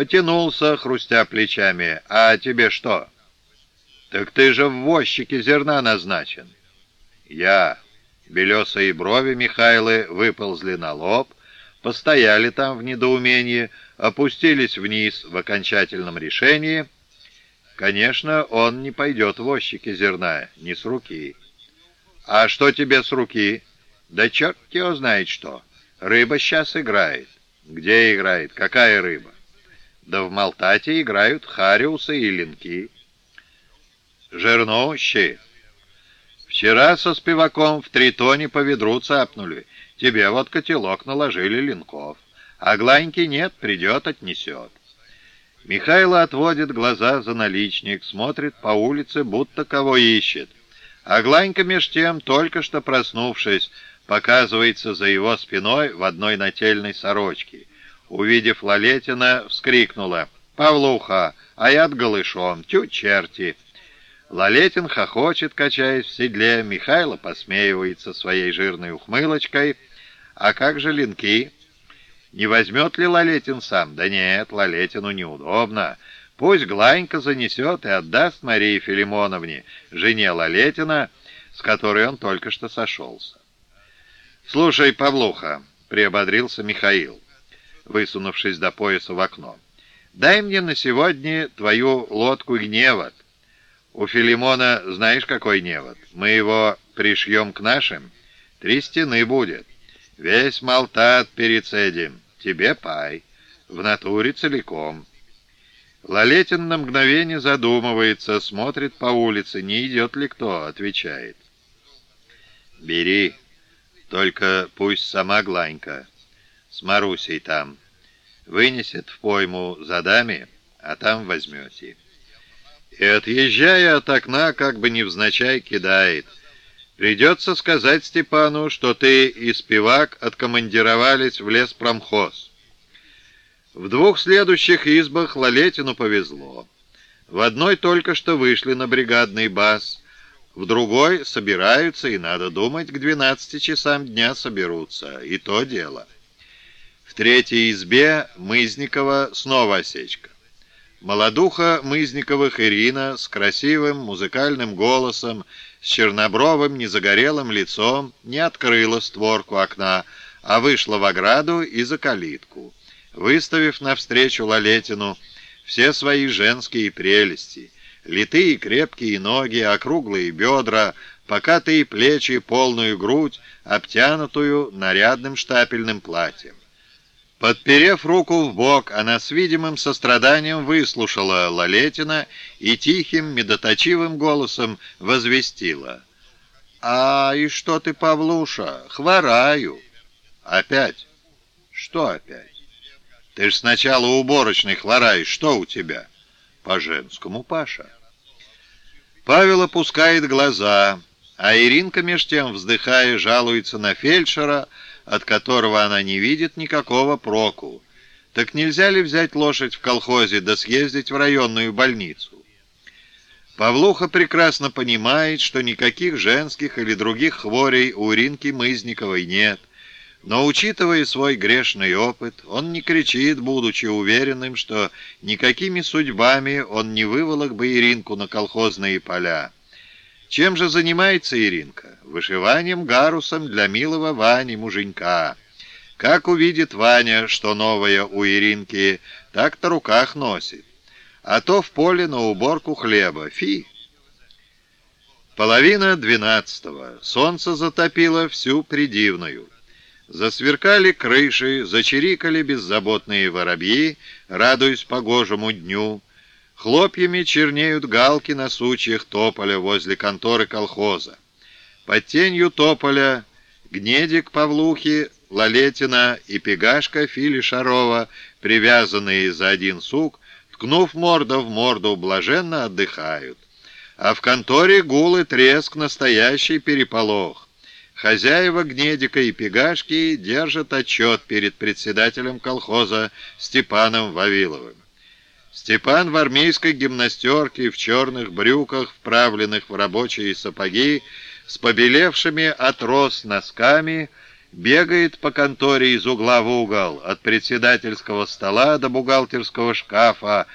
Потянулся, хрустя плечами. «А тебе что?» «Так ты же в возчике зерна назначен». «Я». Белесые брови Михайлы выползли на лоб, постояли там в недоумении, опустились вниз в окончательном решении. Конечно, он не пойдет в возчике зерна, не с руки. «А что тебе с руки?» «Да черт его знает что. Рыба сейчас играет». «Где играет? Какая рыба?» «Да в Малтате играют хариусы и линки». «Жирноущие». Вчера со спиваком в тритоне по ведру цапнули. Тебе вот котелок наложили линков. А Гланьки нет, придет, отнесет. Михайло отводит глаза за наличник, смотрит по улице, будто кого ищет. А Гланька меж тем, только что проснувшись, показывается за его спиной в одной нательной сорочке. Увидев Лалетина, вскрикнула «Павлуха, а я голышом, тю черти!» Лалетин хохочет, качаясь в седле, Михайло посмеивается своей жирной ухмылочкой. А как же линки? Не возьмет ли Лалетин сам? Да нет, Лалетину неудобно. Пусть Гланька занесет и отдаст Марии Филимоновне, жене Лалетина, с которой он только что сошелся. «Слушай, Павлуха», — приободрился Михаил, высунувшись до пояса в окно, — «дай мне на сегодня твою лодку гневот. У Филимона знаешь, какой невод? Мы его пришьем к нашим. Три стены будет. Весь Малтат перецедим. Тебе пай. В натуре целиком. Лалетин на мгновение задумывается, смотрит по улице, не идет ли кто, отвечает. «Бери, только пусть сама Гланька с Марусей там вынесет в пойму за дами, а там возьмете» и, отъезжая от окна, как бы невзначай кидает. Придется сказать Степану, что ты и Спивак откомандировались в леспромхоз. В двух следующих избах Лалетину повезло. В одной только что вышли на бригадный бас, в другой собираются, и, надо думать, к 12 часам дня соберутся, и то дело. Третьей избе Мызникова снова осечка. Молодуха Мызниковых Ирина с красивым музыкальным голосом, с чернобровым незагорелым лицом не открыла створку окна, а вышла в ограду и за калитку, выставив навстречу Лалетину все свои женские прелести, литые крепкие ноги, округлые бедра, покатые плечи, полную грудь, обтянутую нарядным штапельным платьем. Подперев руку в бок, она с видимым состраданием выслушала Лалетина и тихим, медоточивым голосом возвестила. «А и что ты, Павлуша? Хвораю!» «Опять?» «Что опять?» «Ты ж сначала уборочной хвораешь. Что у тебя?» «По-женскому, Паша». Павел опускает глаза, а Иринка меж тем, вздыхая, жалуется на фельдшера, от которого она не видит никакого проку. Так нельзя ли взять лошадь в колхозе да съездить в районную больницу? Павлуха прекрасно понимает, что никаких женских или других хворей у Ринки Мызниковой нет, но, учитывая свой грешный опыт, он не кричит, будучи уверенным, что никакими судьбами он не выволок бы Иринку на колхозные поля. Чем же занимается Иринка? Вышиванием гарусом для милого Вани муженька. Как увидит Ваня, что новое у Иринки, так-то руках носит. А то в поле на уборку хлеба. Фи! Половина двенадцатого. Солнце затопило всю придивную. Засверкали крыши, зачирикали беззаботные воробьи, радуясь погожему дню, Хлопьями чернеют галки на сучьях тополя возле конторы колхоза. Под тенью тополя гнедик Павлухи, Лалетина и Пегашка Фили Шарова, привязанные за один сук, ткнув морда в морду, блаженно отдыхают. А в конторе гул и треск настоящий переполох. Хозяева Гнедика и Пегашки держат отчет перед председателем колхоза Степаном Вавиловым. Степан в армейской гимнастерке, в черных брюках, вправленных в рабочие сапоги, с побелевшими от роз носками, бегает по конторе из угла в угол, от председательского стола до бухгалтерского шкафа,